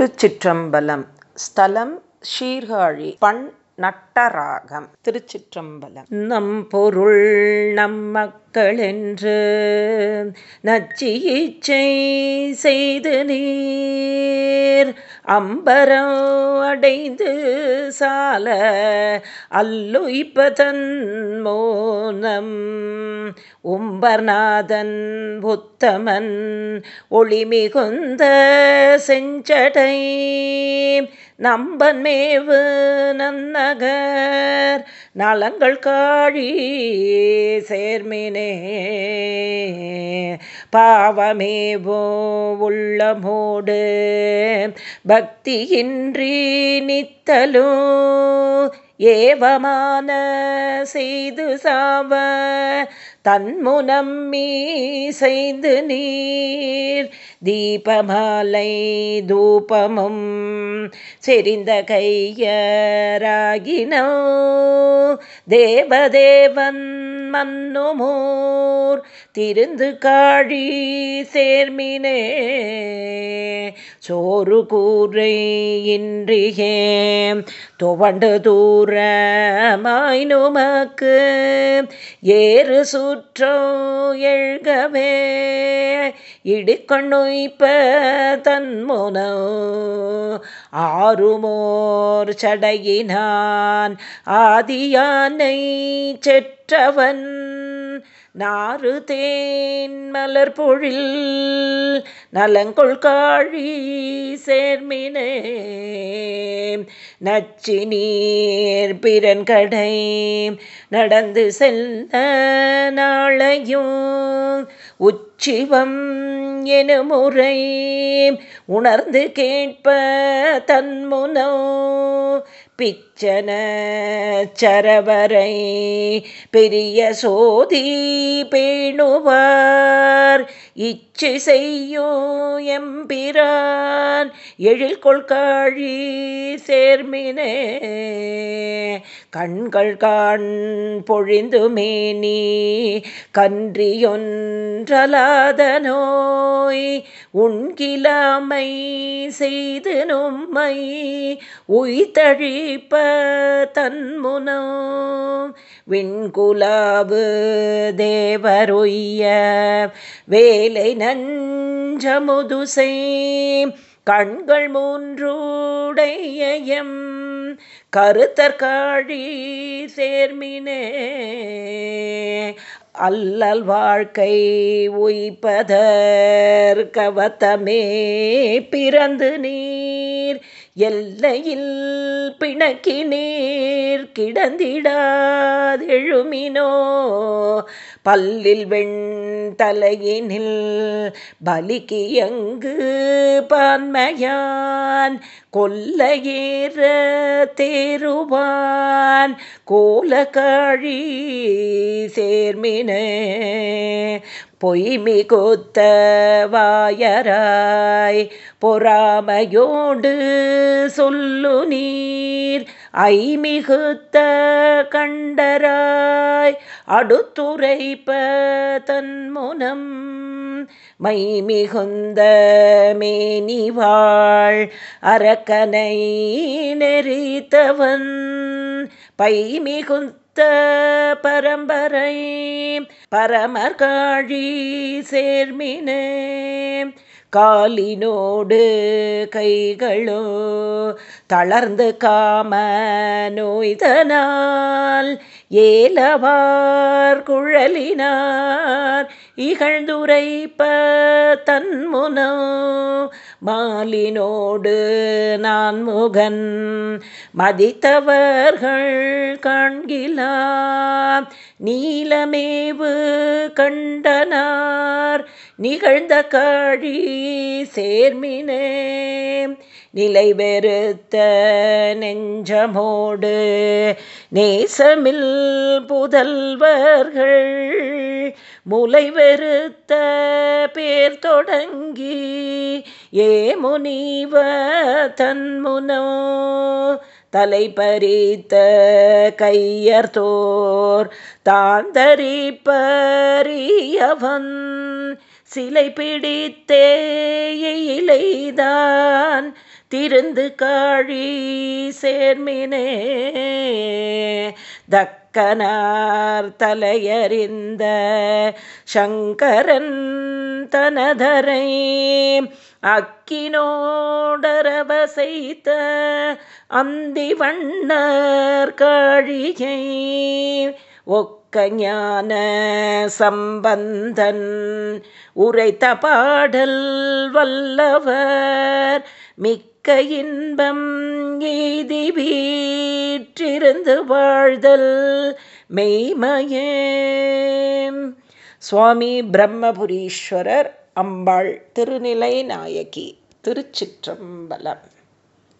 திருச்சிற்றம்பலம். ஸ்தலம் சீர்காழி பண் நட்டராகம். திருச்சிற்றம்பலம். நம் பொருள் நம் மக்கள் என்று நச்சியிச்சை செய்து நீர். அம்பரம் அடைந்து சால அல்லுய்பதன் மோனம். உம்பர்நாதன் புத்தமன் ஒளிமிகுந்த செஞ்சடை. நம்பன்மேவு நன்னகர் நலங்கள் காழி சேர்மினே. பாவமேவோ உள்ளமோடு பக்தியின்றி நித்தலோ ஏவமான செய்து சாவ தன்முனம் மீசைந்து நீர். தீபமாலை தூபமும் செறிந்த கையராகினோ. தேவதேவன் மன்னுமோர் திருந்து காழி சேர்மினே. சோறு கூரை இன்றியே துவண்டு தூரமாய் நுமக்கு. ஏறு சுற்றோ எழுகவே இடுக்கண்ணுய்ப்ப தன்முனோ. ஆறுமோர் சடையினான் ஆதியானை பெற்றவன் நாறு தேன் மலர் பொழில் நலங்கொள் காழி சேர்மினே. நச்சி நீர் பிறன் கடை நடந்து செல்ல நாளையும் உச்சிவம் எனுமுறை உணர்ந்து கேட்ப தன்முனோ. பிச்சன சரவரை பெரிய சோதி பேணுவார். இச்சு செய்யோ எம்பிரான் எழில் கொள்காழி சேர்மினே. கண்கள் காண் பொழிந்து மேனி கன்றியொன்றலாத நோய். உண்கிலாமை செய்து நொம்மை உய்தழி உய்தழிப்ப தன்முனோ விண்குலாவு தேவருய்ய வேலை நஞ்சமுதுசை கண்கள் மூன்றுடையம் கருத்தற்காழி சேர்மினே. அல்லல் வாழ்க்கை உய்ப்பதற்கவத்தமே பிறந்து நீர். எல்லையில் பிணக்கி நீர் கிடந்திடாதெழுமினோ. பல்லில் வெண் தலையினில் பலிக்கியங்கு பான்மையான்? கொல்லையேற தேருவான் கோலக்காழி சேர்மினே. பொய்மி கொத்த வாயராய். பொறாமையோடு சொல்லு நீர். ஐமிகுத்த கண்டராய். அடுத்துரைப்ப தன்முனம். மைமிகுந்த மேனிவாள் அரக்கனை நெறித்தவன். பைமிகுந்த பரம்பரை பரமர்காழி சேர்மினே. காலினோடு கைகளோ தளர்ந்து காம நோய்தனால் ஏலவார் குழலினார் இகழ்ந்துரைப்ப தன்முனோ. மாலினோடு நான் முகன். மதித்தவர்கள் காண்கிலாம் நீலமேவு கண்டனார். நிகழ்ந்த காழி சேர்மினே. நிலை வெறுத்த நெஞ்சமோடு நேசமில் புதல்வர்கள் முலை வெறுத்த பேர் தொடங்கி ஏ முனிவ தன்முனோ தலை பறித்த கையர்தோர் தாந்தரி தாந்தரிப்பரியவன் சிலை பிடித்தே இலைதான் திருந்து காழி சேர்மினே. தக்கனார் தலையறிந்த சங்கரன் தனதரை அக்கினோடரவசைத்த அந்தி வண்ணர் காழியை ஒக்க ஞான சம்பந்தன். உரைத்த பாடல் வல்லவர். மிக்க இன்பம் எய்தி வீற்றிருந்து வாழ்தல் மெய்மயே. சுவாமி பிரம்மபுரீஸ்வரர் அம்பாள் திருநிலை நாயகி திருச்சிற்றம்பலம்.